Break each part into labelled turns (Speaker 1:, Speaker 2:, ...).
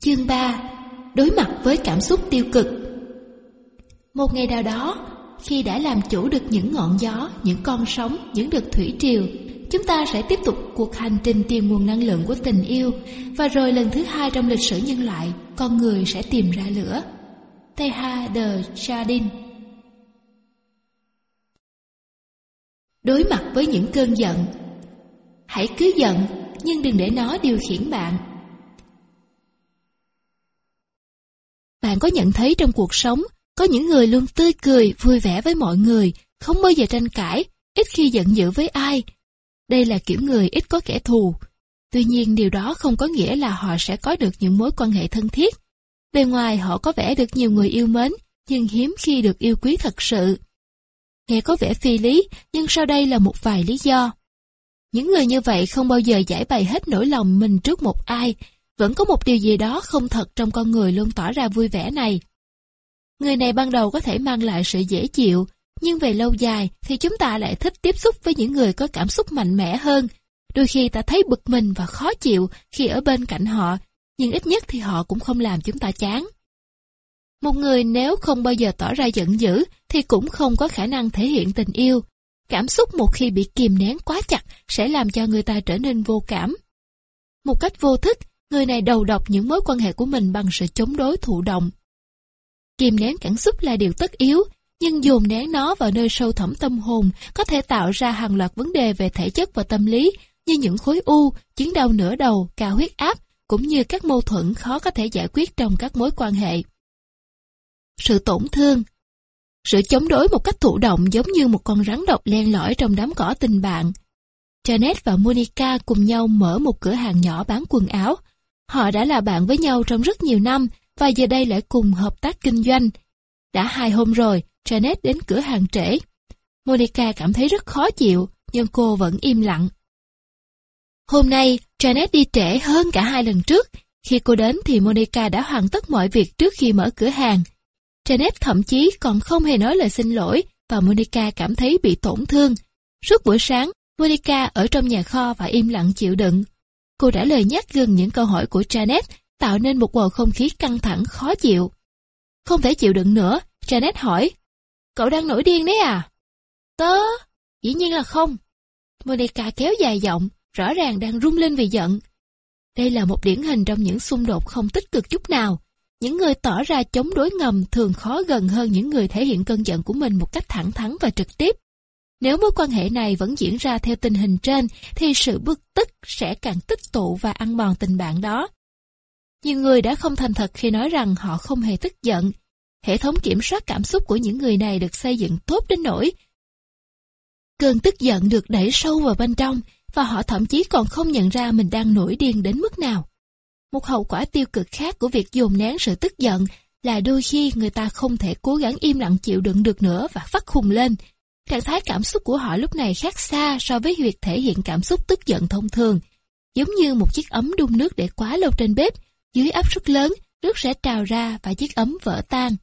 Speaker 1: Chương 3 Đối mặt với cảm xúc tiêu cực. Một ngày nào đó, khi đã làm chủ được những ngọn gió, những con sóng, những đợt thủy triều, chúng ta sẽ tiếp tục cuộc hành trình tìm nguồn năng lượng của tình yêu và rồi lần thứ hai trong lịch sử nhân loại, con người sẽ tìm ra lửa. Teha de Chardin. Đối mặt với những cơn giận. Hãy cứ giận, nhưng đừng để nó điều khiển bạn. Bạn có nhận thấy trong cuộc sống, có những người luôn tươi cười, vui vẻ với mọi người, không bao giờ tranh cãi, ít khi giận dữ với ai. Đây là kiểu người ít có kẻ thù. Tuy nhiên điều đó không có nghĩa là họ sẽ có được những mối quan hệ thân thiết. Bề ngoài họ có vẻ được nhiều người yêu mến, nhưng hiếm khi được yêu quý thật sự. Nghe có vẻ phi lý, nhưng sau đây là một vài lý do. Những người như vậy không bao giờ giải bày hết nỗi lòng mình trước một ai, vẫn có một điều gì đó không thật trong con người luôn tỏ ra vui vẻ này. Người này ban đầu có thể mang lại sự dễ chịu, nhưng về lâu dài thì chúng ta lại thích tiếp xúc với những người có cảm xúc mạnh mẽ hơn. Đôi khi ta thấy bực mình và khó chịu khi ở bên cạnh họ, nhưng ít nhất thì họ cũng không làm chúng ta chán. Một người nếu không bao giờ tỏ ra giận dữ thì cũng không có khả năng thể hiện tình yêu. Cảm xúc một khi bị kìm nén quá chặt sẽ làm cho người ta trở nên vô cảm. Một cách vô thức, người này đầu độc những mối quan hệ của mình bằng sự chống đối thụ động. Kìm nén cảm xúc là điều tất yếu, nhưng dồn nén nó vào nơi sâu thẳm tâm hồn có thể tạo ra hàng loạt vấn đề về thể chất và tâm lý như những khối u, chứng đau nửa đầu, cao huyết áp, cũng như các mâu thuẫn khó có thể giải quyết trong các mối quan hệ. Sự tổn thương Sự chống đối một cách thụ động giống như một con rắn độc len lỏi trong đám cỏ tình bạn. Janet và Monica cùng nhau mở một cửa hàng nhỏ bán quần áo. Họ đã là bạn với nhau trong rất nhiều năm và giờ đây lại cùng hợp tác kinh doanh. Đã hai hôm rồi, Janet đến cửa hàng trễ. Monica cảm thấy rất khó chịu, nhưng cô vẫn im lặng. Hôm nay, Janet đi trễ hơn cả hai lần trước. Khi cô đến thì Monica đã hoàn tất mọi việc trước khi mở cửa hàng. Janet thậm chí còn không hề nói lời xin lỗi và Monica cảm thấy bị tổn thương. Suốt buổi sáng, Monica ở trong nhà kho và im lặng chịu đựng. Cô đã lời nhắc gần những câu hỏi của Janet, tạo nên một bầu không khí căng thẳng khó chịu. Không thể chịu đựng nữa, Janet hỏi, Cậu đang nổi điên đấy à? Tớ, dĩ nhiên là không. Monica kéo dài giọng, rõ ràng đang rung lên vì giận. Đây là một điển hình trong những xung đột không tích cực chút nào. Những người tỏ ra chống đối ngầm thường khó gần hơn những người thể hiện cơn giận của mình một cách thẳng thắn và trực tiếp. Nếu mối quan hệ này vẫn diễn ra theo tình hình trên, thì sự bức tức sẽ càng tích tụ và ăn mòn tình bạn đó. Nhiều người đã không thành thật khi nói rằng họ không hề tức giận. Hệ thống kiểm soát cảm xúc của những người này được xây dựng tốt đến nỗi cơn tức giận được đẩy sâu vào bên trong và họ thậm chí còn không nhận ra mình đang nổi điên đến mức nào. Một hậu quả tiêu cực khác của việc dồn nén sự tức giận là đôi khi người ta không thể cố gắng im lặng chịu đựng được nữa và phát khùng lên. Trạng thái cảm xúc của họ lúc này khác xa so với việc thể hiện cảm xúc tức giận thông thường. Giống như một chiếc ấm đun nước để quá lâu trên bếp, dưới áp suất lớn, nước sẽ trào ra và chiếc ấm vỡ tan.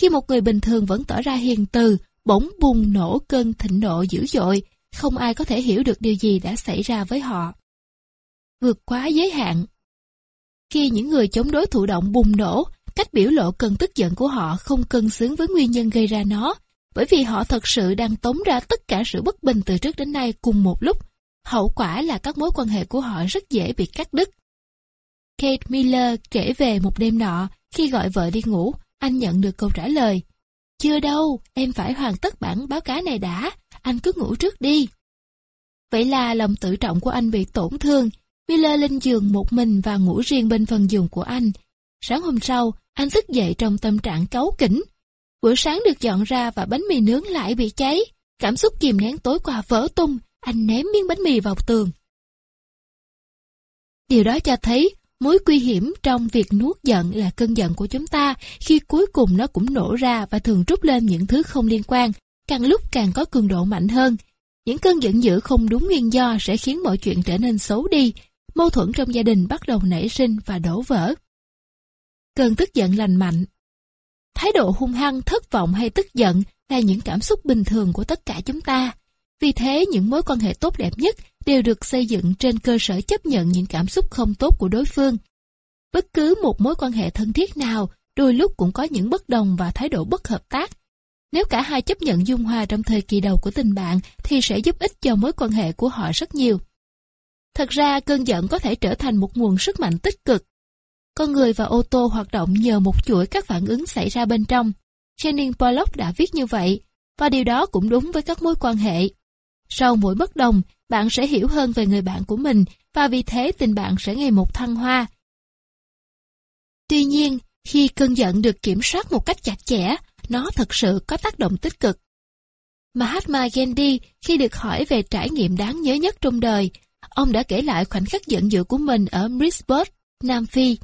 Speaker 1: Khi một người bình thường vẫn tỏ ra hiền từ, bỗng bùng nổ cơn thịnh nộ dữ dội, không ai có thể hiểu được điều gì đã xảy ra với họ. Vượt quá giới hạn Khi những người chống đối thụ động bùng nổ, cách biểu lộ cơn tức giận của họ không cân xứng với nguyên nhân gây ra nó, bởi vì họ thật sự đang tống ra tất cả sự bất bình từ trước đến nay cùng một lúc. Hậu quả là các mối quan hệ của họ rất dễ bị cắt đứt. Kate Miller kể về một đêm nọ, khi gọi vợ đi ngủ, anh nhận được câu trả lời. Chưa đâu, em phải hoàn tất bản báo cáo này đã, anh cứ ngủ trước đi. Vậy là lòng tự trọng của anh bị tổn thương, Miller lên giường một mình và ngủ riêng bên phần giường của anh. Sáng hôm sau, anh thức dậy trong tâm trạng cáu kỉnh. Bữa sáng được dọn ra và bánh mì nướng lại bị cháy. Cảm xúc kìm nén tối qua vỡ tung, anh ném miếng bánh mì vào tường. Điều đó cho thấy Mối nguy hiểm trong việc nuốt giận là cơn giận của chúng ta khi cuối cùng nó cũng nổ ra và thường rút lên những thứ không liên quan, càng lúc càng có cường độ mạnh hơn. Những cơn giận dữ không đúng nguyên do sẽ khiến mọi chuyện trở nên xấu đi, mâu thuẫn trong gia đình bắt đầu nảy sinh và đổ vỡ. Cơn tức giận lành mạnh Thái độ hung hăng, thất vọng hay tức giận là những cảm xúc bình thường của tất cả chúng ta. Vì thế, những mối quan hệ tốt đẹp nhất đều được xây dựng trên cơ sở chấp nhận những cảm xúc không tốt của đối phương. Bất cứ một mối quan hệ thân thiết nào, đôi lúc cũng có những bất đồng và thái độ bất hợp tác. Nếu cả hai chấp nhận dung hòa trong thời kỳ đầu của tình bạn thì sẽ giúp ích cho mối quan hệ của họ rất nhiều. Thật ra cơn giận có thể trở thành một nguồn sức mạnh tích cực. Con người và ô tô hoạt động nhờ một chuỗi các phản ứng xảy ra bên trong. Channing Pollock đã viết như vậy, và điều đó cũng đúng với các mối quan hệ. Sau mỗi bất đồng, bạn sẽ hiểu hơn về người bạn của mình và vì thế tình bạn sẽ ngày một thăng hoa. Tuy nhiên, khi cơn giận được kiểm soát một cách chặt chẽ, nó thật sự có tác động tích cực. Mahatma Gandhi khi được hỏi về trải nghiệm đáng nhớ nhất trong đời, ông đã kể lại khoảnh khắc giận dữ của mình ở Brisbane, Nam Phi.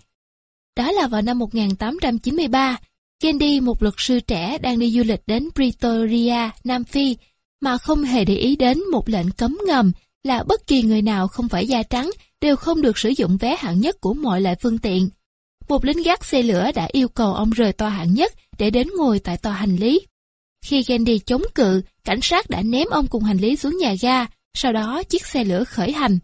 Speaker 1: Đó là vào năm 1893, Gandhi, một luật sư trẻ đang đi du lịch đến Pretoria, Nam Phi, mà không hề để ý đến một lệnh cấm ngầm là bất kỳ người nào không phải da trắng đều không được sử dụng vé hạng nhất của mọi loại phương tiện. Một lính gác xe lửa đã yêu cầu ông rời toa hạng nhất để đến ngồi tại tòa hành lý. Khi Gandhi chống cự, cảnh sát đã ném ông cùng hành lý xuống nhà ga, sau đó chiếc xe lửa khởi hành.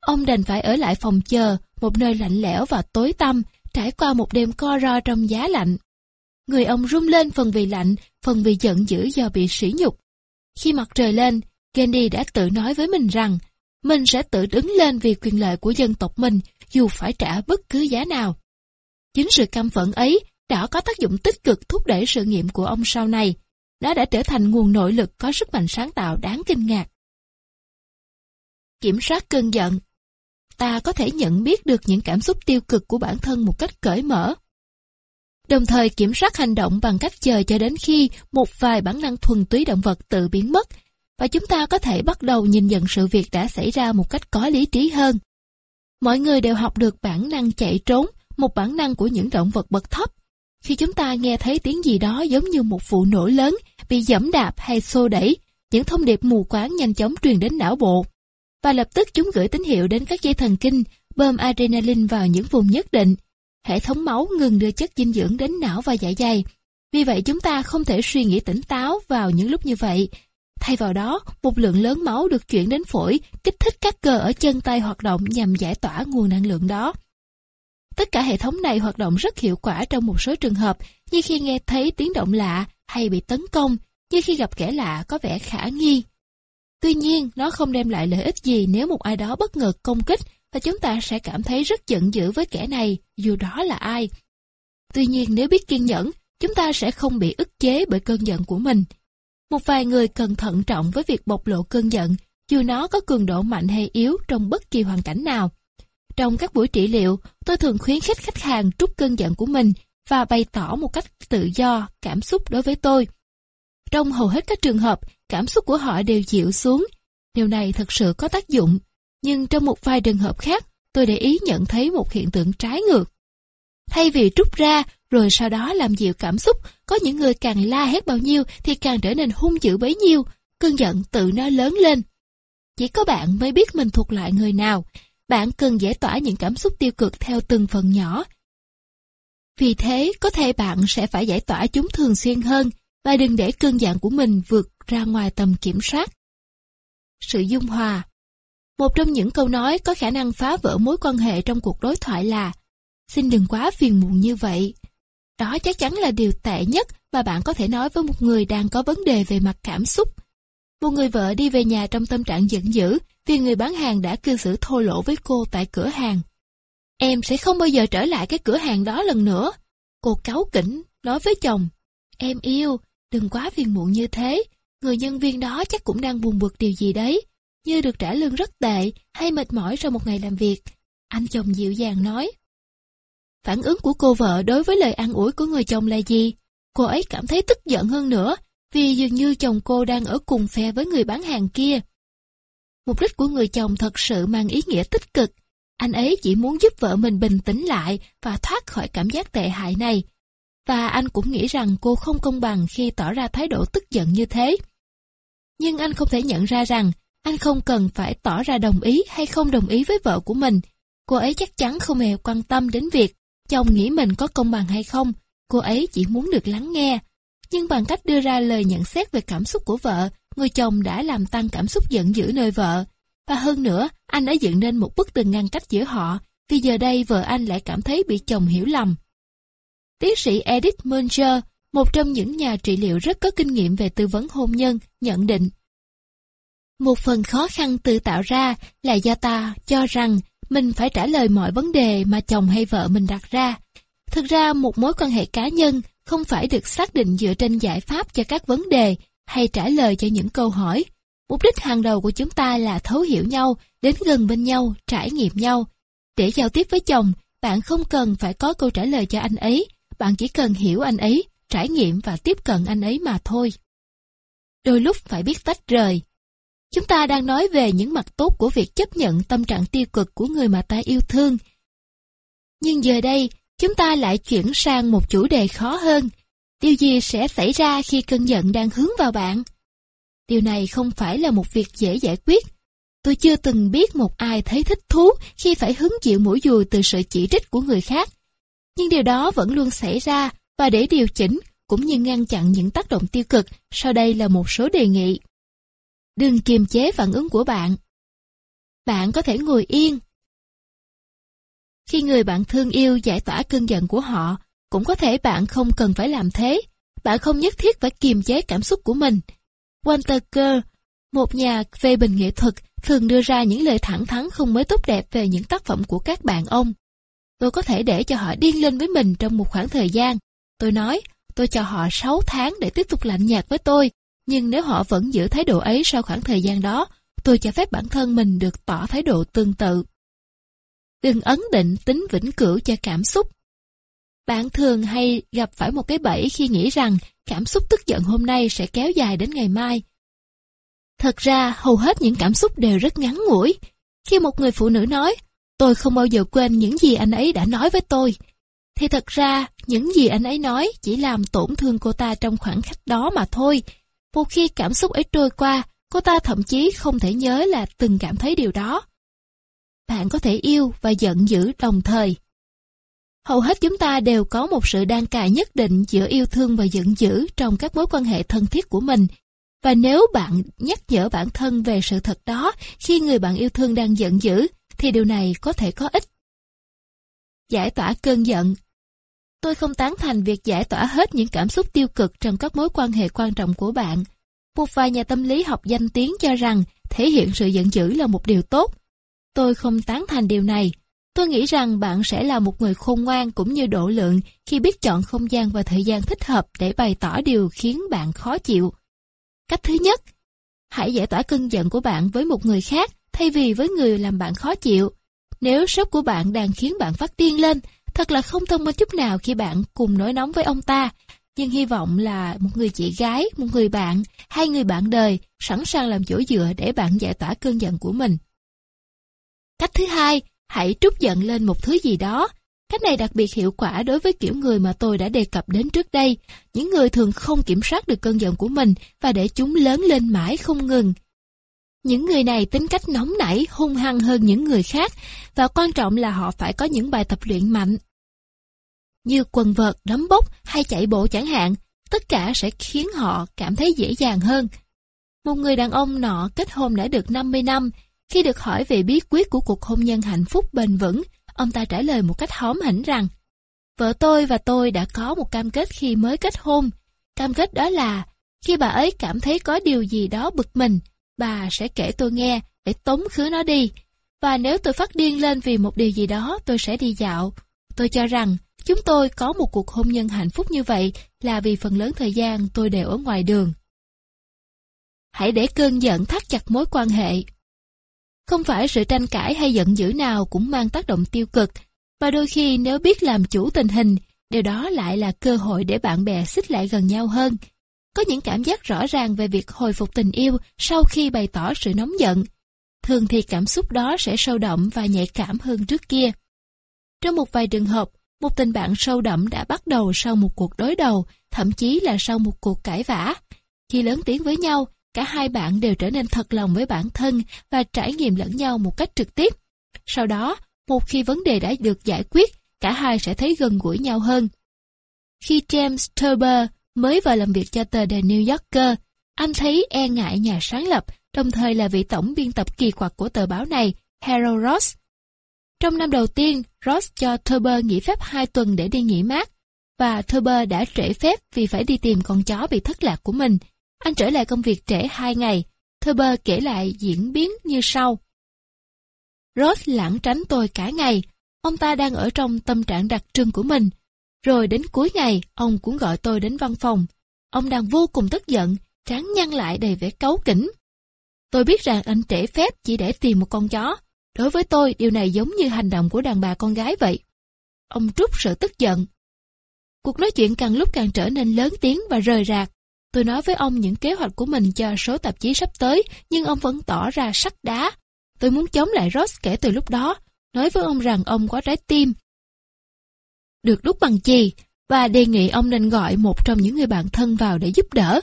Speaker 1: Ông đành phải ở lại phòng chờ, một nơi lạnh lẽo và tối tăm, trải qua một đêm co ro trong giá lạnh. Người ông rung lên phần vì lạnh, phần vì giận dữ do bị sỉ nhục. Khi mặt trời lên, Gandhi đã tự nói với mình rằng mình sẽ tự đứng lên vì quyền lợi của dân tộc mình dù phải trả bất cứ giá nào. Chính sự căm phẫn ấy đã có tác dụng tích cực thúc đẩy sự nghiệp của ông sau này. Nó đã trở thành nguồn nội lực có sức mạnh sáng tạo đáng kinh ngạc. Kiểm soát cơn giận Ta có thể nhận biết được những cảm xúc tiêu cực của bản thân một cách cởi mở. Đồng thời kiểm soát hành động bằng cách chờ cho đến khi một vài bản năng thuần túy động vật tự biến mất và chúng ta có thể bắt đầu nhìn nhận sự việc đã xảy ra một cách có lý trí hơn. Mọi người đều học được bản năng chạy trốn, một bản năng của những động vật bậc thấp. Khi chúng ta nghe thấy tiếng gì đó giống như một vụ nổ lớn, bị dẫm đạp hay xô đẩy, những thông điệp mù quáng nhanh chóng truyền đến não bộ. Và lập tức chúng gửi tín hiệu đến các dây thần kinh, bơm adrenaline vào những vùng nhất định. Hệ thống máu ngừng đưa chất dinh dưỡng đến não và dạ dày. Vì vậy chúng ta không thể suy nghĩ tỉnh táo vào những lúc như vậy. Thay vào đó, một lượng lớn máu được chuyển đến phổi, kích thích các cơ ở chân tay hoạt động nhằm giải tỏa nguồn năng lượng đó. Tất cả hệ thống này hoạt động rất hiệu quả trong một số trường hợp như khi nghe thấy tiếng động lạ hay bị tấn công, như khi gặp kẻ lạ có vẻ khả nghi. Tuy nhiên, nó không đem lại lợi ích gì nếu một ai đó bất ngờ công kích và chúng ta sẽ cảm thấy rất giận dữ với kẻ này, dù đó là ai. Tuy nhiên nếu biết kiên nhẫn, chúng ta sẽ không bị ức chế bởi cơn giận của mình. Một vài người cần thận trọng với việc bộc lộ cơn giận, dù nó có cường độ mạnh hay yếu trong bất kỳ hoàn cảnh nào. Trong các buổi trị liệu, tôi thường khuyến khích khách hàng trút cơn giận của mình và bày tỏ một cách tự do, cảm xúc đối với tôi. Trong hầu hết các trường hợp, cảm xúc của họ đều dịu xuống. Điều này thật sự có tác dụng, nhưng trong một vài trường hợp khác, tôi để ý nhận thấy một hiện tượng trái ngược. Thay vì rút ra, rồi sau đó làm dịu cảm xúc, có những người càng la hét bao nhiêu thì càng trở nên hung dữ bấy nhiêu, cơn giận tự nó lớn lên. Chỉ có bạn mới biết mình thuộc loại người nào, bạn cần giải tỏa những cảm xúc tiêu cực theo từng phần nhỏ. Vì thế, có thể bạn sẽ phải giải tỏa chúng thường xuyên hơn và đừng để cơn giận của mình vượt ra ngoài tầm kiểm soát. Sự dung hòa Một trong những câu nói có khả năng phá vỡ mối quan hệ trong cuộc đối thoại là Xin đừng quá phiền muộn như vậy. Đó chắc chắn là điều tệ nhất mà bạn có thể nói với một người đang có vấn đề về mặt cảm xúc. Một người vợ đi về nhà trong tâm trạng giận dữ vì người bán hàng đã cư xử thô lỗ với cô tại cửa hàng. Em sẽ không bao giờ trở lại cái cửa hàng đó lần nữa. Cô cáu kỉnh, nói với chồng. Em yêu, đừng quá phiền muộn như thế. Người nhân viên đó chắc cũng đang buồn bực điều gì đấy. Như được trả lương rất tệ, hay mệt mỏi sau một ngày làm việc. Anh chồng dịu dàng nói. Phản ứng của cô vợ đối với lời an ủi của người chồng là gì? Cô ấy cảm thấy tức giận hơn nữa, vì dường như chồng cô đang ở cùng phe với người bán hàng kia. Mục đích của người chồng thật sự mang ý nghĩa tích cực. Anh ấy chỉ muốn giúp vợ mình bình tĩnh lại và thoát khỏi cảm giác tệ hại này. Và anh cũng nghĩ rằng cô không công bằng khi tỏ ra thái độ tức giận như thế. Nhưng anh không thể nhận ra rằng anh không cần phải tỏ ra đồng ý hay không đồng ý với vợ của mình. Cô ấy chắc chắn không hề quan tâm đến việc chồng nghĩ mình có công bằng hay không. Cô ấy chỉ muốn được lắng nghe. Nhưng bằng cách đưa ra lời nhận xét về cảm xúc của vợ, người chồng đã làm tăng cảm xúc giận dữ nơi vợ. Và hơn nữa, anh đã dựng nên một bức tường ngăn cách giữa họ, vì giờ đây vợ anh lại cảm thấy bị chồng hiểu lầm. Tiến sĩ Edith Munger, một trong những nhà trị liệu rất có kinh nghiệm về tư vấn hôn nhân, nhận định Một phần khó khăn tự tạo ra là do ta cho rằng mình phải trả lời mọi vấn đề mà chồng hay vợ mình đặt ra. Thực ra một mối quan hệ cá nhân không phải được xác định dựa trên giải pháp cho các vấn đề hay trả lời cho những câu hỏi. Mục đích hàng đầu của chúng ta là thấu hiểu nhau, đến gần bên nhau, trải nghiệm nhau. Để giao tiếp với chồng, bạn không cần phải có câu trả lời cho anh ấy, bạn chỉ cần hiểu anh ấy, trải nghiệm và tiếp cận anh ấy mà thôi. Đôi lúc phải biết tách rời. Chúng ta đang nói về những mặt tốt của việc chấp nhận tâm trạng tiêu cực của người mà ta yêu thương. Nhưng giờ đây, chúng ta lại chuyển sang một chủ đề khó hơn. Điều gì sẽ xảy ra khi cơn giận đang hướng vào bạn? Điều này không phải là một việc dễ giải quyết. Tôi chưa từng biết một ai thấy thích thú khi phải hứng chịu mũi dùi từ sự chỉ trích của người khác. Nhưng điều đó vẫn luôn xảy ra và để điều chỉnh cũng như ngăn chặn những tác động tiêu cực, sau đây là một số đề nghị. Đừng kiềm chế phản ứng của bạn. Bạn có thể ngồi yên. Khi người bạn thương yêu giải tỏa cơn giận của họ, cũng có thể bạn không cần phải làm thế. Bạn không nhất thiết phải kiềm chế cảm xúc của mình. Walter Kerr, một nhà phê bình nghệ thuật, thường đưa ra những lời thẳng thắn không mới tốt đẹp về những tác phẩm của các bạn ông. Tôi có thể để cho họ điên lên với mình trong một khoảng thời gian. Tôi nói, tôi cho họ 6 tháng để tiếp tục lạnh nhạt với tôi, nhưng nếu họ vẫn giữ thái độ ấy sau khoảng thời gian đó, tôi cho phép bản thân mình được tỏ thái độ tương tự. Đừng ấn định tính vĩnh cửu cho cảm xúc. Bạn thường hay gặp phải một cái bẫy khi nghĩ rằng cảm xúc tức giận hôm nay sẽ kéo dài đến ngày mai. Thật ra, hầu hết những cảm xúc đều rất ngắn ngủi. Khi một người phụ nữ nói, tôi không bao giờ quên những gì anh ấy đã nói với tôi, thì thật ra, những gì anh ấy nói chỉ làm tổn thương cô ta trong khoảng khắc đó mà thôi. Một khi cảm xúc ấy trôi qua, cô ta thậm chí không thể nhớ là từng cảm thấy điều đó. Bạn có thể yêu và giận dữ đồng thời. Hầu hết chúng ta đều có một sự đan cài nhất định giữa yêu thương và giận dữ trong các mối quan hệ thân thiết của mình. Và nếu bạn nhắc nhở bản thân về sự thật đó khi người bạn yêu thương đang giận dữ, thì điều này có thể có ích. Giải tỏa cơn giận Tôi không tán thành việc giải tỏa hết những cảm xúc tiêu cực trong các mối quan hệ quan trọng của bạn. Một vài nhà tâm lý học danh tiếng cho rằng thể hiện sự giận dữ là một điều tốt. Tôi không tán thành điều này. Tôi nghĩ rằng bạn sẽ là một người khôn ngoan cũng như độ lượng khi biết chọn không gian và thời gian thích hợp để bày tỏ điều khiến bạn khó chịu. Cách thứ nhất, hãy giải tỏa cơn giận của bạn với một người khác thay vì với người làm bạn khó chịu. Nếu sếp của bạn đang khiến bạn phát điên lên, Thật là không thông minh chút nào khi bạn cùng nổi nóng với ông ta, nhưng hy vọng là một người chị gái, một người bạn, hai người bạn đời sẵn sàng làm chỗ dựa để bạn giải tỏa cơn giận của mình. Cách thứ hai, hãy trút giận lên một thứ gì đó. Cách này đặc biệt hiệu quả đối với kiểu người mà tôi đã đề cập đến trước đây. Những người thường không kiểm soát được cơn giận của mình và để chúng lớn lên mãi không ngừng. Những người này tính cách nóng nảy, hung hăng hơn những người khác, và quan trọng là họ phải có những bài tập luyện mạnh. Như quần vợt, đấm bốc hay chạy bộ chẳng hạn, tất cả sẽ khiến họ cảm thấy dễ dàng hơn. Một người đàn ông nọ kết hôn đã được 50 năm, khi được hỏi về bí quyết của cuộc hôn nhân hạnh phúc bền vững, ông ta trả lời một cách hóm hỉnh rằng Vợ tôi và tôi đã có một cam kết khi mới kết hôn. Cam kết đó là khi bà ấy cảm thấy có điều gì đó bực mình, bà sẽ kể tôi nghe để tống khứ nó đi. Và nếu tôi phát điên lên vì một điều gì đó, tôi sẽ đi dạo. Tôi cho rằng chúng tôi có một cuộc hôn nhân hạnh phúc như vậy là vì phần lớn thời gian tôi đều ở ngoài đường. Hãy để cơn giận thắt chặt mối quan hệ. Không phải sự tranh cãi hay giận dữ nào cũng mang tác động tiêu cực, và đôi khi nếu biết làm chủ tình hình, điều đó lại là cơ hội để bạn bè xích lại gần nhau hơn có những cảm giác rõ ràng về việc hồi phục tình yêu sau khi bày tỏ sự nóng giận. Thường thì cảm xúc đó sẽ sâu đậm và nhạy cảm hơn trước kia. Trong một vài trường hợp, một tình bạn sâu đậm đã bắt đầu sau một cuộc đối đầu, thậm chí là sau một cuộc cãi vã. Khi lớn tiếng với nhau, cả hai bạn đều trở nên thật lòng với bản thân và trải nghiệm lẫn nhau một cách trực tiếp. Sau đó, một khi vấn đề đã được giải quyết, cả hai sẽ thấy gần gũi nhau hơn. Khi James Turber Mới vào làm việc cho tờ The New Yorker, anh thấy e ngại nhà sáng lập, đồng thời là vị tổng biên tập kỳ quặc của tờ báo này, Harold Ross. Trong năm đầu tiên, Ross cho Thurber nghỉ phép 2 tuần để đi nghỉ mát, và Thurber đã trễ phép vì phải đi tìm con chó bị thất lạc của mình. Anh trở lại công việc trễ 2 ngày. Thurber kể lại diễn biến như sau. Ross lãng tránh tôi cả ngày. Ông ta đang ở trong tâm trạng đặc trưng của mình. Rồi đến cuối ngày, ông cũng gọi tôi đến văn phòng. Ông đang vô cùng tức giận, trán nhăn lại đầy vẻ cáu kỉnh. Tôi biết rằng anh trễ phép chỉ để tìm một con chó. Đối với tôi, điều này giống như hành động của đàn bà con gái vậy. Ông trút sự tức giận. Cuộc nói chuyện càng lúc càng trở nên lớn tiếng và rời rạc. Tôi nói với ông những kế hoạch của mình cho số tạp chí sắp tới, nhưng ông vẫn tỏ ra sắt đá. Tôi muốn chống lại Ross kể từ lúc đó, nói với ông rằng ông có trái tim. Được đúc bằng chì, và đề nghị ông nên gọi một trong những người bạn thân vào để giúp đỡ.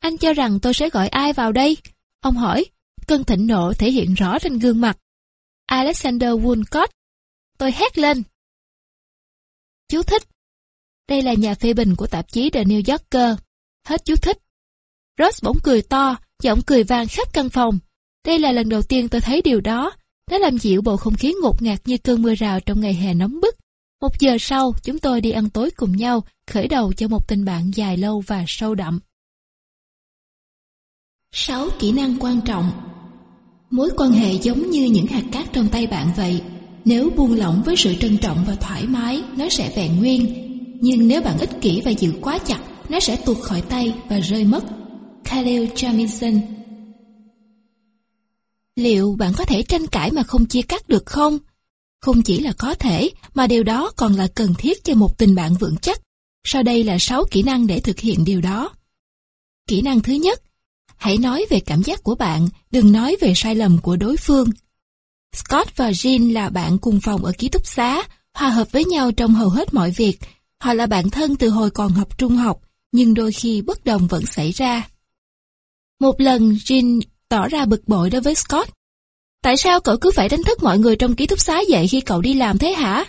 Speaker 1: Anh cho rằng tôi sẽ gọi ai vào đây? Ông hỏi, cơn thịnh nộ thể hiện rõ trên gương mặt. Alexander Woolcott. Tôi hét lên. Chú thích. Đây là nhà phê bình của tạp chí The New Yorker. Hết chú thích. Ross bỗng cười to, giọng cười vang khắp căn phòng. Đây là lần đầu tiên tôi thấy điều đó. Nó làm dịu bầu không khí ngột ngạt như cơn mưa rào trong ngày hè nóng bức. Một giờ sau, chúng tôi đi ăn tối cùng nhau, khởi đầu cho một tình bạn dài lâu và sâu đậm. 6 kỹ năng quan trọng Mối quan hệ giống như những hạt cát trong tay bạn vậy. Nếu buông lỏng với sự trân trọng và thoải mái, nó sẽ vẹn nguyên. Nhưng nếu bạn ích kỷ và giữ quá chặt, nó sẽ tuột khỏi tay và rơi mất. Khalil Jamison Liệu bạn có thể tranh cãi mà không chia cắt được không? Không chỉ là có thể, mà điều đó còn là cần thiết cho một tình bạn vững chắc. Sau đây là 6 kỹ năng để thực hiện điều đó. Kỹ năng thứ nhất, hãy nói về cảm giác của bạn, đừng nói về sai lầm của đối phương. Scott và Jean là bạn cùng phòng ở ký túc xá, hòa hợp với nhau trong hầu hết mọi việc. Họ là bạn thân từ hồi còn học trung học, nhưng đôi khi bất đồng vẫn xảy ra. Một lần, Jean tỏ ra bực bội đối với Scott. Tại sao cậu cứ phải đánh thức mọi người trong ký túc xá dậy khi cậu đi làm thế hả?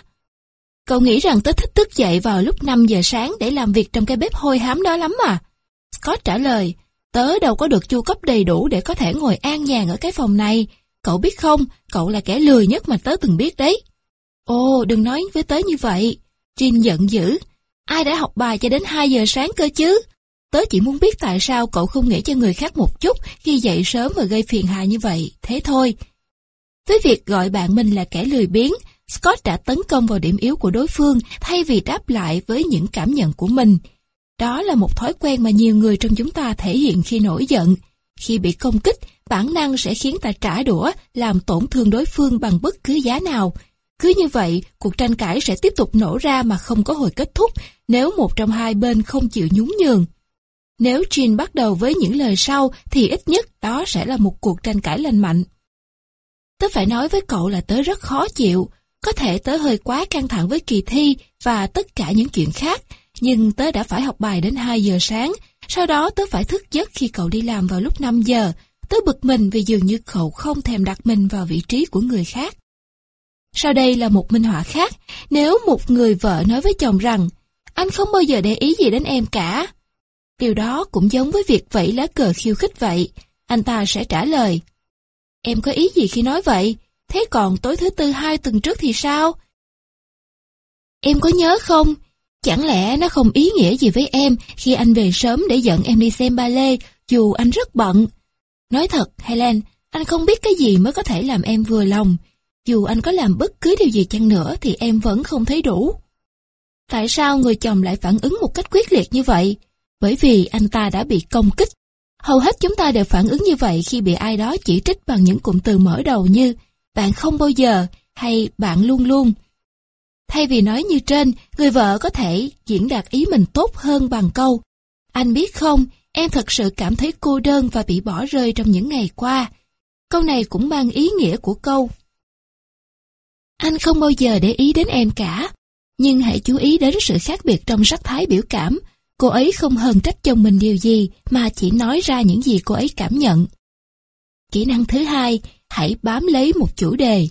Speaker 1: Cậu nghĩ rằng tớ thích thức dậy vào lúc 5 giờ sáng để làm việc trong cái bếp hôi hám đó lắm mà. Scott trả lời, tớ đâu có được chu cấp đầy đủ để có thể ngồi an nhàn ở cái phòng này. Cậu biết không, cậu là kẻ lười nhất mà tớ từng biết đấy. Ồ, đừng nói với tớ như vậy. Jin giận dữ. Ai đã học bài cho đến 2 giờ sáng cơ chứ? Tớ chỉ muốn biết tại sao cậu không nghĩ cho người khác một chút khi dậy sớm và gây phiền hà như vậy, thế thôi. Với việc gọi bạn mình là kẻ lười biếng, Scott đã tấn công vào điểm yếu của đối phương thay vì đáp lại với những cảm nhận của mình. Đó là một thói quen mà nhiều người trong chúng ta thể hiện khi nổi giận. Khi bị công kích, bản năng sẽ khiến ta trả đũa, làm tổn thương đối phương bằng bất cứ giá nào. Cứ như vậy, cuộc tranh cãi sẽ tiếp tục nổ ra mà không có hồi kết thúc nếu một trong hai bên không chịu nhún nhường. Nếu Jean bắt đầu với những lời sau thì ít nhất đó sẽ là một cuộc tranh cãi lành mạnh. Tớ phải nói với cậu là tớ rất khó chịu, có thể tớ hơi quá căng thẳng với kỳ thi và tất cả những chuyện khác, nhưng tớ đã phải học bài đến 2 giờ sáng, sau đó tớ phải thức giấc khi cậu đi làm vào lúc 5 giờ. Tớ bực mình vì dường như cậu không thèm đặt mình vào vị trí của người khác. Sau đây là một minh họa khác, nếu một người vợ nói với chồng rằng anh không bao giờ để ý gì đến em cả. Điều đó cũng giống với việc vẫy lá cờ khiêu khích vậy. Anh ta sẽ trả lời, Em có ý gì khi nói vậy? Thế còn tối thứ tư hai tuần trước thì sao? Em có nhớ không? Chẳng lẽ nó không ý nghĩa gì với em khi anh về sớm để dẫn em đi xem ballet dù anh rất bận? Nói thật, Helen, anh không biết cái gì mới có thể làm em vừa lòng. Dù anh có làm bất cứ điều gì chăng nữa thì em vẫn không thấy đủ. Tại sao người chồng lại phản ứng một cách quyết liệt như vậy? Bởi vì anh ta đã bị công kích Hầu hết chúng ta đều phản ứng như vậy khi bị ai đó chỉ trích bằng những cụm từ mở đầu như bạn không bao giờ hay bạn luôn luôn. Thay vì nói như trên, người vợ có thể diễn đạt ý mình tốt hơn bằng câu Anh biết không, em thật sự cảm thấy cô đơn và bị bỏ rơi trong những ngày qua. Câu này cũng mang ý nghĩa của câu Anh không bao giờ để ý đến em cả, nhưng hãy chú ý đến sự khác biệt trong sắc thái biểu cảm Cô ấy không hờn trách chồng mình điều gì mà chỉ nói ra những gì cô ấy cảm nhận. Kỹ năng thứ hai, hãy bám lấy một chủ đề.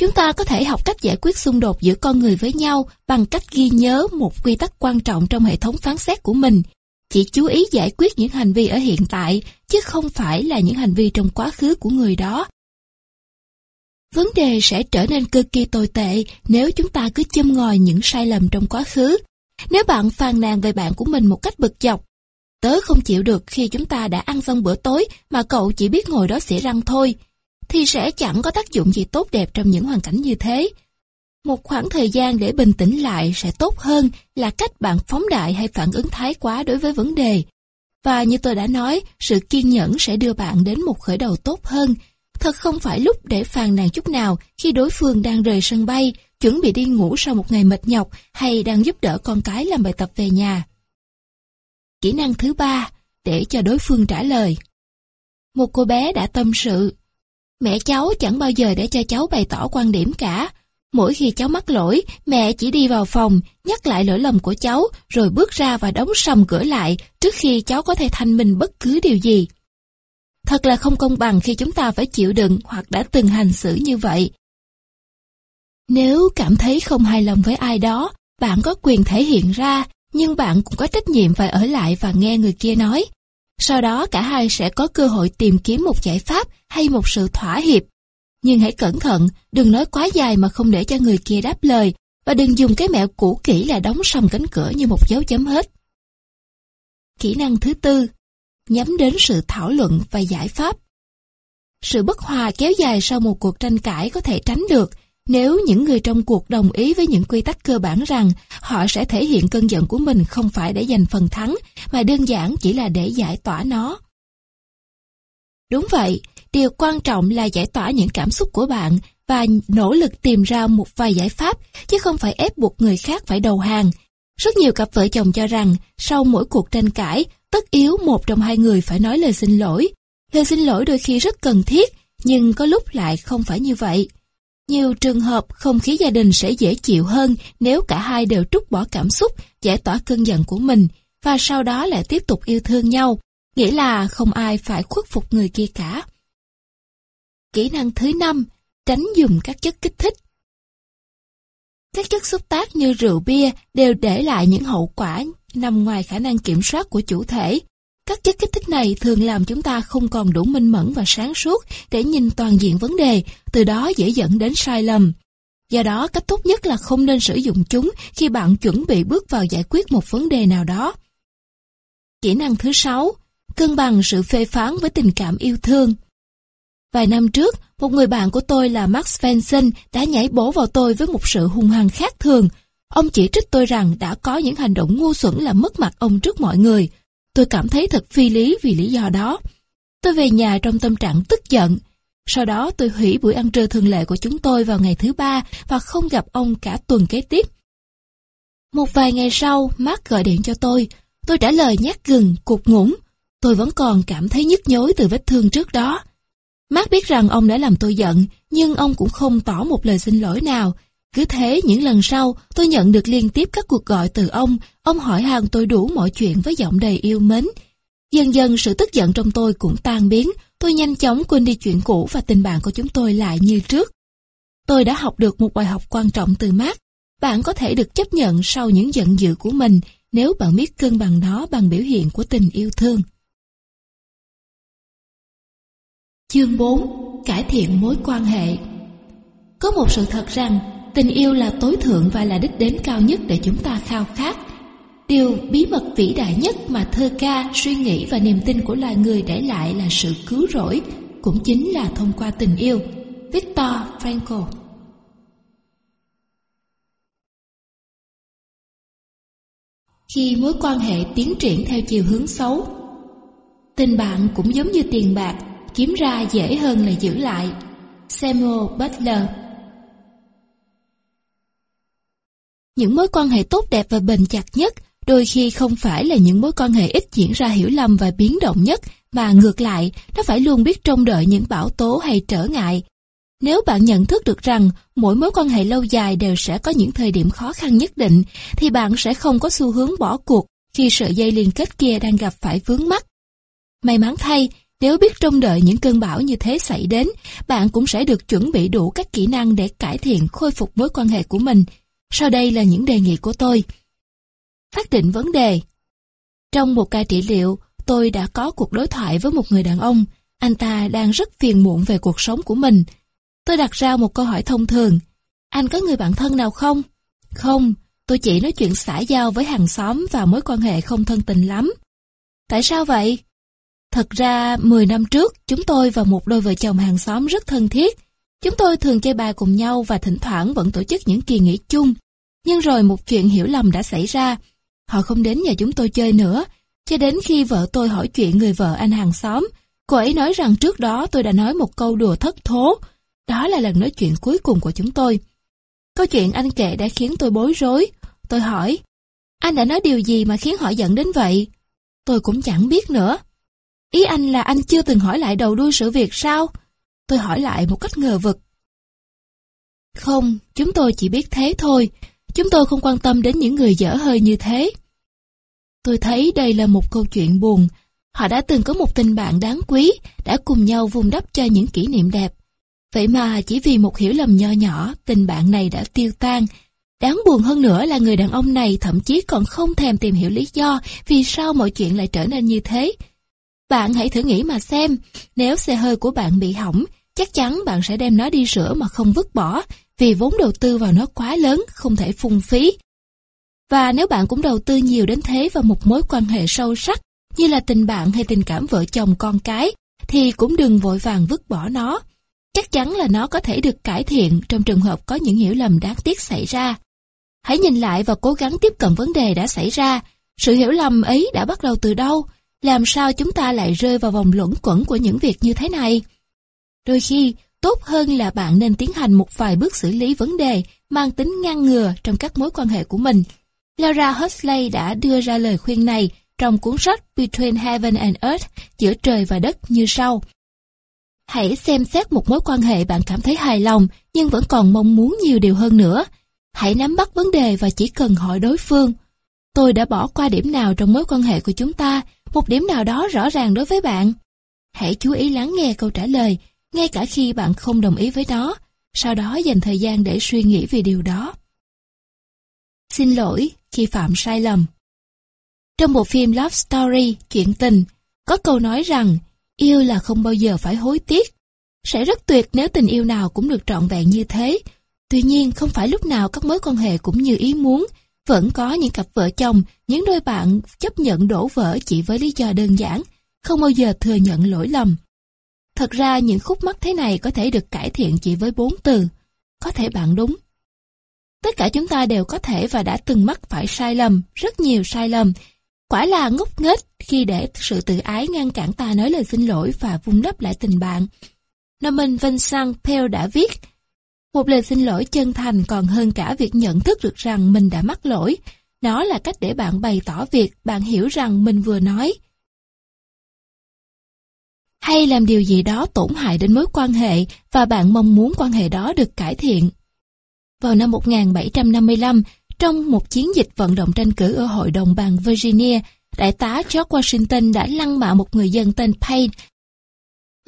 Speaker 1: Chúng ta có thể học cách giải quyết xung đột giữa con người với nhau bằng cách ghi nhớ một quy tắc quan trọng trong hệ thống phán xét của mình. Chỉ chú ý giải quyết những hành vi ở hiện tại, chứ không phải là những hành vi trong quá khứ của người đó. Vấn đề sẽ trở nên cực kỳ tồi tệ nếu chúng ta cứ châm ngòi những sai lầm trong quá khứ. Nếu bạn phàn nàn về bạn của mình một cách bực dọc, tớ không chịu được khi chúng ta đã ăn xong bữa tối mà cậu chỉ biết ngồi đó xỉa răng thôi, thì sẽ chẳng có tác dụng gì tốt đẹp trong những hoàn cảnh như thế. Một khoảng thời gian để bình tĩnh lại sẽ tốt hơn là cách bạn phóng đại hay phản ứng thái quá đối với vấn đề. Và như tôi đã nói, sự kiên nhẫn sẽ đưa bạn đến một khởi đầu tốt hơn. Thật không phải lúc để phàn nàn chút nào khi đối phương đang rời sân bay, chuẩn bị đi ngủ sau một ngày mệt nhọc hay đang giúp đỡ con cái làm bài tập về nhà. Kỹ năng thứ ba, để cho đối phương trả lời. Một cô bé đã tâm sự. Mẹ cháu chẳng bao giờ để cho cháu bày tỏ quan điểm cả, Mỗi khi cháu mắc lỗi, mẹ chỉ đi vào phòng, nhắc lại lỗi lầm của cháu, rồi bước ra và đóng sầm cửa lại trước khi cháu có thể thanh minh bất cứ điều gì. Thật là không công bằng khi chúng ta phải chịu đựng hoặc đã từng hành xử như vậy. Nếu cảm thấy không hài lòng với ai đó, bạn có quyền thể hiện ra, nhưng bạn cũng có trách nhiệm phải ở lại và nghe người kia nói. Sau đó cả hai sẽ có cơ hội tìm kiếm một giải pháp hay một sự thỏa hiệp nhưng hãy cẩn thận, đừng nói quá dài mà không để cho người kia đáp lời, và đừng dùng cái mẹo cũ kỹ là đóng sầm cánh cửa như một dấu chấm hết. Kỹ năng thứ tư, nhắm đến sự thảo luận và giải pháp. Sự bất hòa kéo dài sau một cuộc tranh cãi có thể tránh được nếu những người trong cuộc đồng ý với những quy tắc cơ bản rằng họ sẽ thể hiện cơn giận của mình không phải để giành phần thắng, mà đơn giản chỉ là để giải tỏa nó. Đúng vậy, Điều quan trọng là giải tỏa những cảm xúc của bạn và nỗ lực tìm ra một vài giải pháp, chứ không phải ép buộc người khác phải đầu hàng. Rất nhiều cặp vợ chồng cho rằng, sau mỗi cuộc tranh cãi, tất yếu một trong hai người phải nói lời xin lỗi. Lời xin lỗi đôi khi rất cần thiết, nhưng có lúc lại không phải như vậy. Nhiều trường hợp không khí gia đình sẽ dễ chịu hơn nếu cả hai đều trút bỏ cảm xúc, giải tỏa cơn giận của mình, và sau đó lại tiếp tục yêu thương nhau, nghĩa là không ai phải khuất phục người kia cả. Kỹ năng thứ năm, tránh dùng các chất kích thích. Các chất xúc tác như rượu bia đều để lại những hậu quả nằm ngoài khả năng kiểm soát của chủ thể. Các chất kích thích này thường làm chúng ta không còn đủ minh mẫn và sáng suốt để nhìn toàn diện vấn đề, từ đó dễ dẫn đến sai lầm. Do đó, cách tốt nhất là không nên sử dụng chúng khi bạn chuẩn bị bước vào giải quyết một vấn đề nào đó. Kỹ năng thứ sáu, cân bằng sự phê phán với tình cảm yêu thương. Vài năm trước, một người bạn của tôi là Max Svensson đã nhảy bổ vào tôi với một sự hung hăng khác thường. Ông chỉ trích tôi rằng đã có những hành động ngu xuẩn làm mất mặt ông trước mọi người. Tôi cảm thấy thật phi lý vì lý do đó. Tôi về nhà trong tâm trạng tức giận. Sau đó tôi hủy buổi ăn trưa thường lệ của chúng tôi vào ngày thứ ba và không gặp ông cả tuần kế tiếp. Một vài ngày sau, Mark gọi điện cho tôi. Tôi trả lời nhát gừng, cục ngủng. Tôi vẫn còn cảm thấy nhức nhối từ vết thương trước đó. Mark biết rằng ông đã làm tôi giận, nhưng ông cũng không tỏ một lời xin lỗi nào. Cứ thế những lần sau, tôi nhận được liên tiếp các cuộc gọi từ ông, ông hỏi hàng tôi đủ mọi chuyện với giọng đầy yêu mến. Dần dần sự tức giận trong tôi cũng tan biến, tôi nhanh chóng quên đi chuyện cũ và tình bạn của chúng tôi lại như trước. Tôi đã học được một bài học quan trọng từ Mark. Bạn có thể được chấp nhận sau những giận dữ của mình nếu bạn biết cân bằng nó bằng biểu hiện của tình yêu thương. Chương 4. Cải thiện mối quan hệ Có một sự thật rằng tình yêu là tối thượng và là đích đến cao nhất để chúng ta khao khát. Điều bí mật vĩ đại nhất mà thơ ca, suy nghĩ và niềm tin của loài người để lại là sự cứu rỗi, cũng chính là thông qua tình yêu. Victor Frankl Khi mối quan hệ tiến triển theo chiều hướng xấu, tình bạn cũng giống như tiền bạc kiếm ra dễ hơn là giữ lại. Samuel Butler Những mối quan hệ tốt đẹp và bền chặt nhất đôi khi không phải là những mối quan hệ ít diễn ra hiểu lầm và biến động nhất, mà ngược lại, nó phải luôn biết trông đợi những bão tố hay trở ngại. Nếu bạn nhận thức được rằng mỗi mối quan hệ lâu dài đều sẽ có những thời điểm khó khăn nhất định, thì bạn sẽ không có xu hướng bỏ cuộc khi sợi dây liên kết kia đang gặp phải vướng mắc. May mắn thay, nếu biết trông đợi những cơn bão như thế xảy đến, bạn cũng sẽ được chuẩn bị đủ các kỹ năng để cải thiện, khôi phục mối quan hệ của mình. Sau đây là những đề nghị của tôi. Phát định vấn đề Trong một ca trị liệu, tôi đã có cuộc đối thoại với một người đàn ông. Anh ta đang rất phiền muộn về cuộc sống của mình. Tôi đặt ra một câu hỏi thông thường. Anh có người bạn thân nào không? Không, tôi chỉ nói chuyện xã giao với hàng xóm và mối quan hệ không thân tình lắm. Tại sao vậy? Thật ra, 10 năm trước, chúng tôi và một đôi vợ chồng hàng xóm rất thân thiết. Chúng tôi thường chơi bài cùng nhau và thỉnh thoảng vẫn tổ chức những kỳ nghỉ chung. Nhưng rồi một chuyện hiểu lầm đã xảy ra. Họ không đến nhà chúng tôi chơi nữa, cho đến khi vợ tôi hỏi chuyện người vợ anh hàng xóm. Cô ấy nói rằng trước đó tôi đã nói một câu đùa thất thố. Đó là lần nói chuyện cuối cùng của chúng tôi. Câu chuyện anh kể đã khiến tôi bối rối. Tôi hỏi, anh đã nói điều gì mà khiến họ giận đến vậy? Tôi cũng chẳng biết nữa. Ý anh là anh chưa từng hỏi lại đầu đuôi sự việc sao? Tôi hỏi lại một cách ngờ vực. Không, chúng tôi chỉ biết thế thôi. Chúng tôi không quan tâm đến những người dở hơi như thế. Tôi thấy đây là một câu chuyện buồn. Họ đã từng có một tình bạn đáng quý, đã cùng nhau vun đắp cho những kỷ niệm đẹp. Vậy mà chỉ vì một hiểu lầm nho nhỏ, tình bạn này đã tiêu tan. Đáng buồn hơn nữa là người đàn ông này thậm chí còn không thèm tìm hiểu lý do vì sao mọi chuyện lại trở nên như thế. Bạn hãy thử nghĩ mà xem, nếu xe hơi của bạn bị hỏng, chắc chắn bạn sẽ đem nó đi sửa mà không vứt bỏ, vì vốn đầu tư vào nó quá lớn, không thể phung phí. Và nếu bạn cũng đầu tư nhiều đến thế vào một mối quan hệ sâu sắc, như là tình bạn hay tình cảm vợ chồng con cái, thì cũng đừng vội vàng vứt bỏ nó. Chắc chắn là nó có thể được cải thiện trong trường hợp có những hiểu lầm đáng tiếc xảy ra. Hãy nhìn lại và cố gắng tiếp cận vấn đề đã xảy ra. Sự hiểu lầm ấy đã bắt đầu từ đâu? Làm sao chúng ta lại rơi vào vòng luẩn quẩn của những việc như thế này? Đôi khi, tốt hơn là bạn nên tiến hành một vài bước xử lý vấn đề mang tính ngăn ngừa trong các mối quan hệ của mình. Laura Huxley đã đưa ra lời khuyên này trong cuốn sách Between Heaven and Earth, giữa trời và đất như sau. Hãy xem xét một mối quan hệ bạn cảm thấy hài lòng nhưng vẫn còn mong muốn nhiều điều hơn nữa. Hãy nắm bắt vấn đề và chỉ cần hỏi đối phương. Tôi đã bỏ qua điểm nào trong mối quan hệ của chúng ta, một điểm nào đó rõ ràng đối với bạn. Hãy chú ý lắng nghe câu trả lời, ngay cả khi bạn không đồng ý với nó, sau đó dành thời gian để suy nghĩ về điều đó. Xin lỗi khi phạm sai lầm. Trong bộ phim Love Story, chuyện tình, có câu nói rằng yêu là không bao giờ phải hối tiếc. Sẽ rất tuyệt nếu tình yêu nào cũng được trọn vẹn như thế. Tuy nhiên, không phải lúc nào các mối quan hệ cũng như ý muốn. Vẫn có những cặp vợ chồng, những đôi bạn chấp nhận đổ vỡ chỉ với lý do đơn giản, không bao giờ thừa nhận lỗi lầm. Thật ra những khúc mắc thế này có thể được cải thiện chỉ với bốn từ. Có thể bạn đúng. Tất cả chúng ta đều có thể và đã từng mắc phải sai lầm, rất nhiều sai lầm, Quả là ngốc nghếch khi để sự tự ái ngăn cản ta nói lời xin lỗi và vun đắp lại tình bạn. Norman Vincent Peale đã viết, một lời xin lỗi chân thành còn hơn cả việc nhận thức được rằng mình đã mắc lỗi. Nó là cách để bạn bày tỏ việc bạn hiểu rằng mình vừa nói. Hay làm điều gì đó tổn hại đến mối quan hệ và bạn mong muốn quan hệ đó được cải thiện. Vào năm 1755, trong một chiến dịch vận động tranh cử ở hội đồng bang Virginia, đại tá George Washington đã lăng mạ một người dân tên Payne.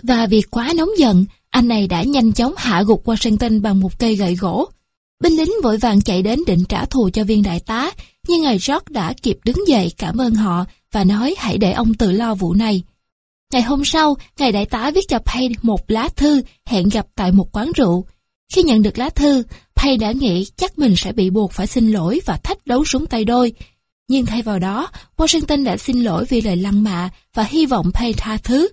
Speaker 1: Và vì quá nóng giận, anh này đã nhanh chóng hạ gục Washington bằng một cây gậy gỗ. Binh lính vội vàng chạy đến định trả thù cho viên đại tá, nhưng ngài George đã kịp đứng dậy cảm ơn họ và nói hãy để ông tự lo vụ này. Ngày hôm sau, ngài đại tá viết cho Payne một lá thư hẹn gặp tại một quán rượu. Khi nhận được lá thư, Pay đã nghĩ chắc mình sẽ bị buộc phải xin lỗi và thách đấu súng tay đôi. Nhưng thay vào đó, Washington đã xin lỗi vì lời lăng mạ và hy vọng Pay tha thứ.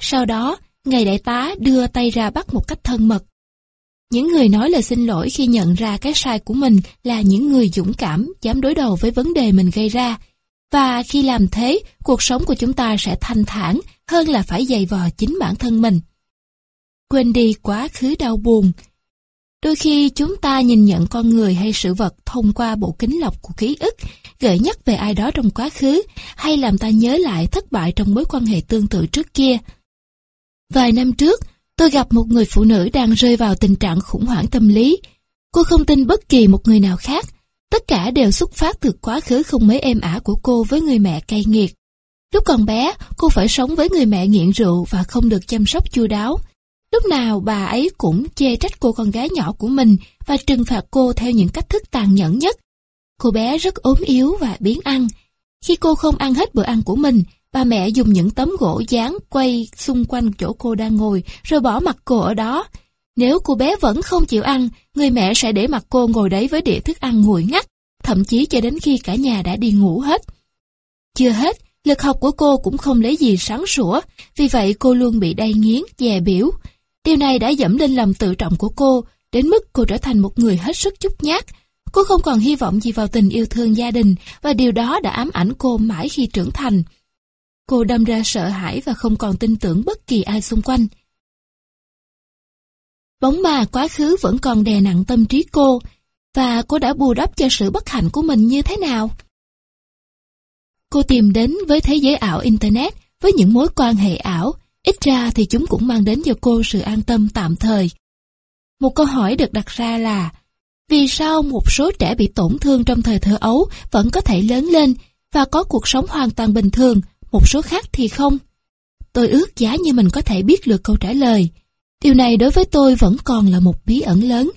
Speaker 1: Sau đó, ngài đại tá đưa tay ra bắt một cách thân mật. Những người nói lời xin lỗi khi nhận ra cái sai của mình là những người dũng cảm, dám đối đầu với vấn đề mình gây ra. Và khi làm thế, cuộc sống của chúng ta sẽ thanh thản hơn là phải dày vò chính bản thân mình quên đi quá khứ đau buồn. Đôi khi chúng ta nhìn nhận con người hay sự vật thông qua bộ kính lọc của ký ức, gợi nhắc về ai đó trong quá khứ, hay làm ta nhớ lại thất bại trong mối quan hệ tương tự trước kia. Vài năm trước, tôi gặp một người phụ nữ đang rơi vào tình trạng khủng hoảng tâm lý. Cô không tin bất kỳ một người nào khác, tất cả đều xuất phát từ quá khứ không mấy êm ả của cô với người mẹ cay nghiệt. Lúc còn bé, cô phải sống với người mẹ nghiện rượu và không được chăm sóc chu đáo. Lúc nào bà ấy cũng chê trách cô con gái nhỏ của mình và trừng phạt cô theo những cách thức tàn nhẫn nhất. Cô bé rất ốm yếu và biến ăn. Khi cô không ăn hết bữa ăn của mình, ba mẹ dùng những tấm gỗ dán quay xung quanh chỗ cô đang ngồi, rồi bỏ mặt cô ở đó. Nếu cô bé vẫn không chịu ăn, người mẹ sẽ để mặt cô ngồi đấy với đĩa thức ăn nguội ngắt, thậm chí cho đến khi cả nhà đã đi ngủ hết. Chưa hết, lực học của cô cũng không lấy gì sáng sủa, vì vậy cô luôn bị đay nghiến, dè biểu. Điều này đã dẫm lên lòng tự trọng của cô, đến mức cô trở thành một người hết sức chút nhát. Cô không còn hy vọng gì vào tình yêu thương gia đình, và điều đó đã ám ảnh cô mãi khi trưởng thành. Cô đâm ra sợ hãi và không còn tin tưởng bất kỳ ai xung quanh. Bóng ma quá khứ vẫn còn đè nặng tâm trí cô, và cô đã bù đắp cho sự bất hạnh của mình như thế nào? Cô tìm đến với thế giới ảo Internet với những mối quan hệ ảo, ít ra thì chúng cũng mang đến cho cô sự an tâm tạm thời. Một câu hỏi được đặt ra là, vì sao một số trẻ bị tổn thương trong thời thơ ấu vẫn có thể lớn lên và có cuộc sống hoàn toàn bình thường, một số khác thì không? Tôi ước giá như mình có thể biết được câu trả lời. Điều này đối với tôi vẫn còn là một bí ẩn lớn.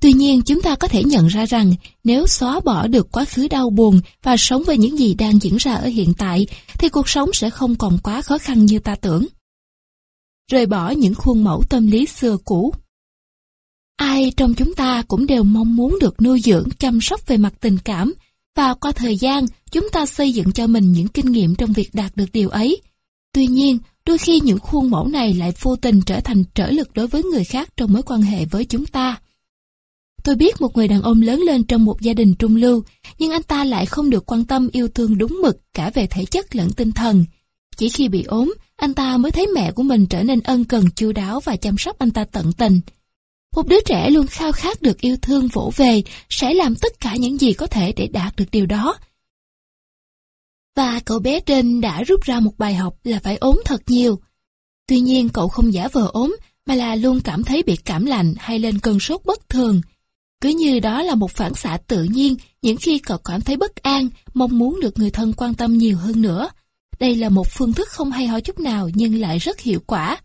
Speaker 1: Tuy nhiên chúng ta có thể nhận ra rằng nếu xóa bỏ được quá khứ đau buồn và sống với những gì đang diễn ra ở hiện tại thì cuộc sống sẽ không còn quá khó khăn như ta tưởng. Rời bỏ những khuôn mẫu tâm lý xưa cũ. Ai trong chúng ta cũng đều mong muốn được nuôi dưỡng, chăm sóc về mặt tình cảm và qua thời gian chúng ta xây dựng cho mình những kinh nghiệm trong việc đạt được điều ấy. Tuy nhiên, đôi khi những khuôn mẫu này lại vô tình trở thành trở lực đối với người khác trong mối quan hệ với chúng ta. Tôi biết một người đàn ông lớn lên trong một gia đình trung lưu, nhưng anh ta lại không được quan tâm yêu thương đúng mực cả về thể chất lẫn tinh thần. Chỉ khi bị ốm, anh ta mới thấy mẹ của mình trở nên ân cần chu đáo và chăm sóc anh ta tận tình. Một đứa trẻ luôn khao khát được yêu thương vỗ về, sẽ làm tất cả những gì có thể để đạt được điều đó. Và cậu bé trên đã rút ra một bài học là phải ốm thật nhiều. Tuy nhiên cậu không giả vờ ốm, mà là luôn cảm thấy bị cảm lạnh hay lên cơn sốt bất thường. Cứ như đó là một phản xạ tự nhiên những khi cậu cảm thấy bất an, mong muốn được người thân quan tâm nhiều hơn nữa. Đây là một phương thức không hay ho chút nào nhưng lại rất hiệu quả.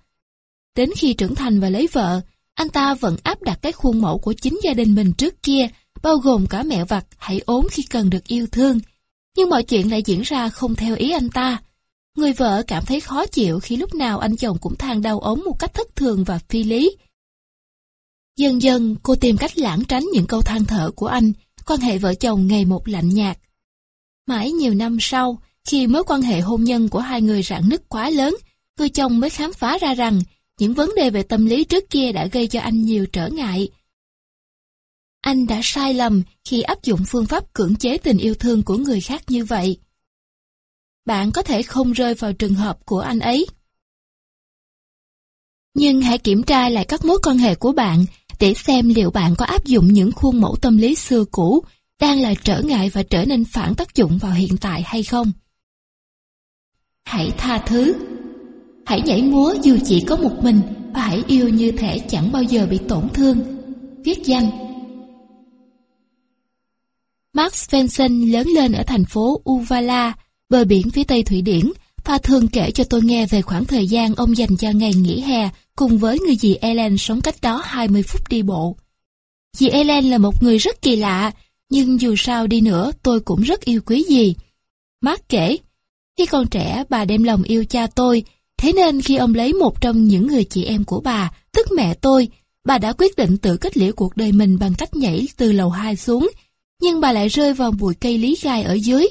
Speaker 1: Đến khi trưởng thành và lấy vợ, anh ta vẫn áp đặt cái khuôn mẫu của chính gia đình mình trước kia, bao gồm cả mẹ vặt hãy ốm khi cần được yêu thương. Nhưng mọi chuyện lại diễn ra không theo ý anh ta. Người vợ cảm thấy khó chịu khi lúc nào anh chồng cũng than đau ốm một cách thất thường và phi lý. Dần dần, cô tìm cách lãng tránh những câu than thở của anh, quan hệ vợ chồng ngày một lạnh nhạt. Mãi nhiều năm sau, khi mối quan hệ hôn nhân của hai người rạn nứt quá lớn, người chồng mới khám phá ra rằng những vấn đề về tâm lý trước kia đã gây cho anh nhiều trở ngại. Anh đã sai lầm khi áp dụng phương pháp cưỡng chế tình yêu thương của người khác như vậy. Bạn có thể không rơi vào trường hợp của anh ấy. Nhưng hãy kiểm tra lại các mối quan hệ của bạn để xem liệu bạn có áp dụng những khuôn mẫu tâm lý xưa cũ đang là trở ngại và trở nên phản tác dụng vào hiện tại hay không. Hãy tha thứ. Hãy nhảy múa dù chỉ có một mình và hãy yêu như thể chẳng bao giờ bị tổn thương. Viết danh Max Svensson lớn lên ở thành phố Uvala, bờ biển phía tây Thụy Điển, và thường kể cho tôi nghe về khoảng thời gian ông dành cho ngày nghỉ hè cùng với người dì Ellen sống cách đó 20 phút đi bộ. Dì Ellen là một người rất kỳ lạ, nhưng dù sao đi nữa tôi cũng rất yêu quý dì. Mark kể, khi còn trẻ bà đem lòng yêu cha tôi, thế nên khi ông lấy một trong những người chị em của bà, tức mẹ tôi, bà đã quyết định tự kết liễu cuộc đời mình bằng cách nhảy từ lầu 2 xuống, nhưng bà lại rơi vào bụi cây lý gai ở dưới.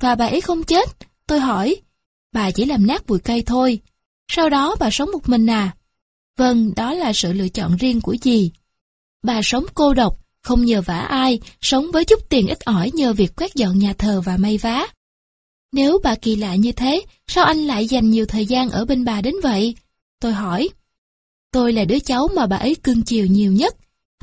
Speaker 1: Và bà ấy không chết, tôi hỏi, bà chỉ làm nát bụi cây thôi. Sau đó bà sống một mình à? Vâng, đó là sự lựa chọn riêng của dì. Bà sống cô độc, không nhờ vả ai, sống với chút tiền ít ỏi nhờ việc quét dọn nhà thờ và may vá. Nếu bà kỳ lạ như thế, sao anh lại dành nhiều thời gian ở bên bà đến vậy? Tôi hỏi. Tôi là đứa cháu mà bà ấy cưng chiều nhiều nhất.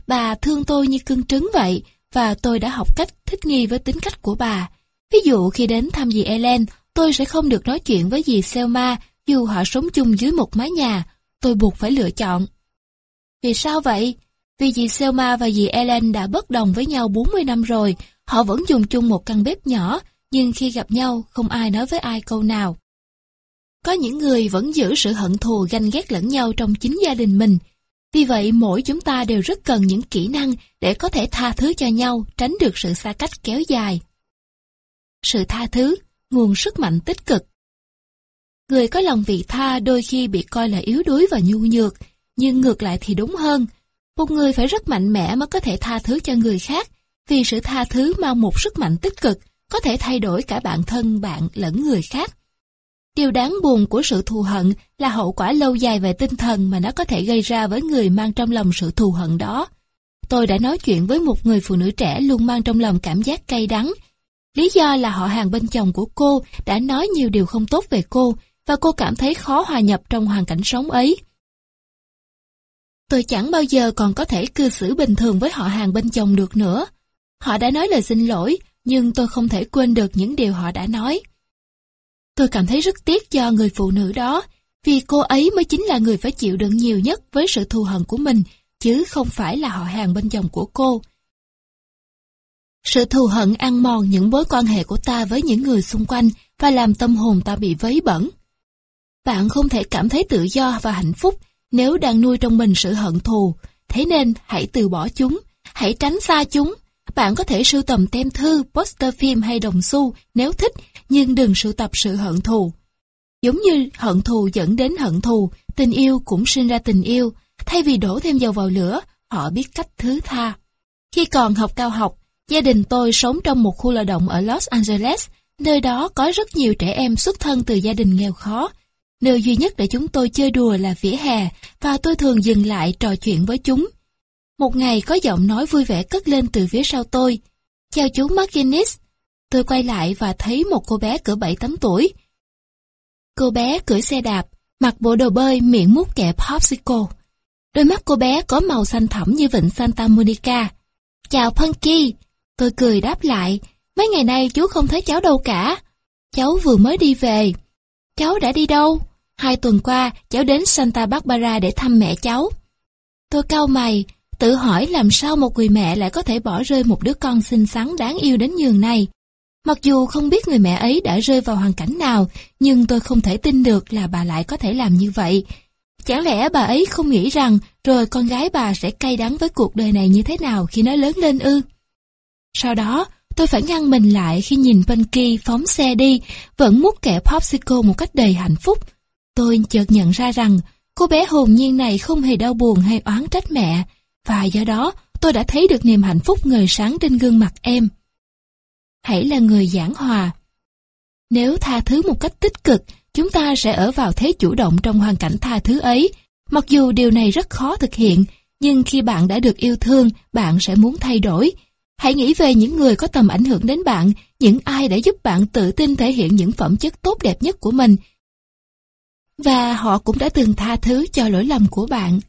Speaker 1: Bà thương tôi như cưng trứng vậy, và tôi đã học cách thích nghi với tính cách của bà. Ví dụ khi đến thăm dì Ellen, tôi sẽ không được nói chuyện với dì Selma dù họ sống chung dưới một mái nhà, tôi buộc phải lựa chọn. Vì sao vậy? Vì dì Selma và dì Ellen đã bất đồng với nhau 40 năm rồi, họ vẫn dùng chung một căn bếp nhỏ, nhưng khi gặp nhau không ai nói với ai câu nào. Có những người vẫn giữ sự hận thù ganh ghét lẫn nhau trong chính gia đình mình. Vì vậy mỗi chúng ta đều rất cần những kỹ năng để có thể tha thứ cho nhau, tránh được sự xa cách kéo dài. Sự tha thứ, nguồn sức mạnh tích cực. Người có lòng vị tha đôi khi bị coi là yếu đuối và nhu nhược, nhưng ngược lại thì đúng hơn. Một người phải rất mạnh mẽ mới có thể tha thứ cho người khác, vì sự tha thứ mang một sức mạnh tích cực, có thể thay đổi cả bản thân bạn lẫn người khác. Điều đáng buồn của sự thù hận là hậu quả lâu dài về tinh thần mà nó có thể gây ra với người mang trong lòng sự thù hận đó. Tôi đã nói chuyện với một người phụ nữ trẻ luôn mang trong lòng cảm giác cay đắng. Lý do là họ hàng bên chồng của cô đã nói nhiều điều không tốt về cô và cô cảm thấy khó hòa nhập trong hoàn cảnh sống ấy. Tôi chẳng bao giờ còn có thể cư xử bình thường với họ hàng bên chồng được nữa. Họ đã nói lời xin lỗi, nhưng tôi không thể quên được những điều họ đã nói. Tôi cảm thấy rất tiếc cho người phụ nữ đó, vì cô ấy mới chính là người phải chịu đựng nhiều nhất với sự thù hận của mình, chứ không phải là họ hàng bên chồng của cô. Sự thù hận ăn mòn những mối quan hệ của ta với những người xung quanh và làm tâm hồn ta bị vấy bẩn. Bạn không thể cảm thấy tự do và hạnh phúc nếu đang nuôi trong mình sự hận thù, thế nên hãy từ bỏ chúng, hãy tránh xa chúng. Bạn có thể sưu tầm tem thư, poster phim hay đồng xu nếu thích, nhưng đừng sưu tập sự hận thù. Giống như hận thù dẫn đến hận thù, tình yêu cũng sinh ra tình yêu. Thay vì đổ thêm dầu vào lửa, họ biết cách thứ tha. Khi còn học cao học, gia đình tôi sống trong một khu lao động ở Los Angeles, nơi đó có rất nhiều trẻ em xuất thân từ gia đình nghèo khó, Nơi duy nhất để chúng tôi chơi đùa là vỉa hè và tôi thường dừng lại trò chuyện với chúng. Một ngày có giọng nói vui vẻ cất lên từ phía sau tôi. Chào chú McGinnis. Tôi quay lại và thấy một cô bé cỡ 7-8 tuổi. Cô bé cưỡi xe đạp, mặc bộ đồ bơi miệng mút kẹp popsicle. Đôi mắt cô bé có màu xanh thẳm như vịnh Santa Monica. Chào Punky. Tôi cười đáp lại. Mấy ngày nay chú không thấy cháu đâu cả. Cháu vừa mới đi về. Cháu đã đi đâu? Hai tuần qua, cháu đến Santa Barbara để thăm mẹ cháu. Tôi cau mày, tự hỏi làm sao một người mẹ lại có thể bỏ rơi một đứa con xinh xắn đáng yêu đến nhường này. Mặc dù không biết người mẹ ấy đã rơi vào hoàn cảnh nào, nhưng tôi không thể tin được là bà lại có thể làm như vậy. Chẳng lẽ bà ấy không nghĩ rằng rồi con gái bà sẽ cay đắng với cuộc đời này như thế nào khi nó lớn lên ư? Sau đó, Tôi phải ngăn mình lại khi nhìn Punky phóng xe đi, vẫn mút kẻ popsicle một cách đầy hạnh phúc. Tôi chợt nhận ra rằng cô bé hồn nhiên này không hề đau buồn hay oán trách mẹ, và do đó tôi đã thấy được niềm hạnh phúc ngời sáng trên gương mặt em. Hãy là người giảng hòa. Nếu tha thứ một cách tích cực, chúng ta sẽ ở vào thế chủ động trong hoàn cảnh tha thứ ấy. Mặc dù điều này rất khó thực hiện, nhưng khi bạn đã được yêu thương, bạn sẽ muốn thay đổi, Hãy nghĩ về những người có tầm ảnh hưởng đến bạn, những ai đã giúp bạn tự tin thể hiện những phẩm chất tốt đẹp nhất của mình. Và họ cũng đã từng tha thứ cho lỗi lầm của bạn.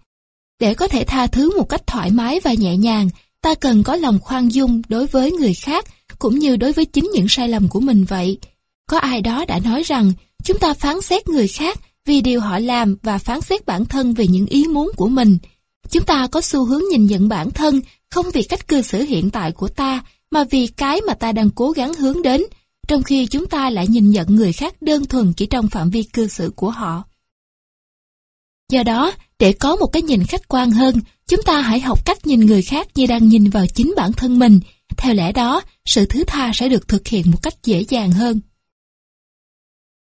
Speaker 1: Để có thể tha thứ một cách thoải mái và nhẹ nhàng, ta cần có lòng khoan dung đối với người khác, cũng như đối với chính những sai lầm của mình vậy. Có ai đó đã nói rằng, chúng ta phán xét người khác vì điều họ làm và phán xét bản thân về những ý muốn của mình. Chúng ta có xu hướng nhìn nhận bản thân không vì cách cư xử hiện tại của ta, mà vì cái mà ta đang cố gắng hướng đến, trong khi chúng ta lại nhìn nhận người khác đơn thuần chỉ trong phạm vi cư xử của họ. Do đó, để có một cái nhìn khách quan hơn, chúng ta hãy học cách nhìn người khác như đang nhìn vào chính bản thân mình. Theo lẽ đó, sự thứ tha sẽ được thực hiện một cách dễ dàng hơn.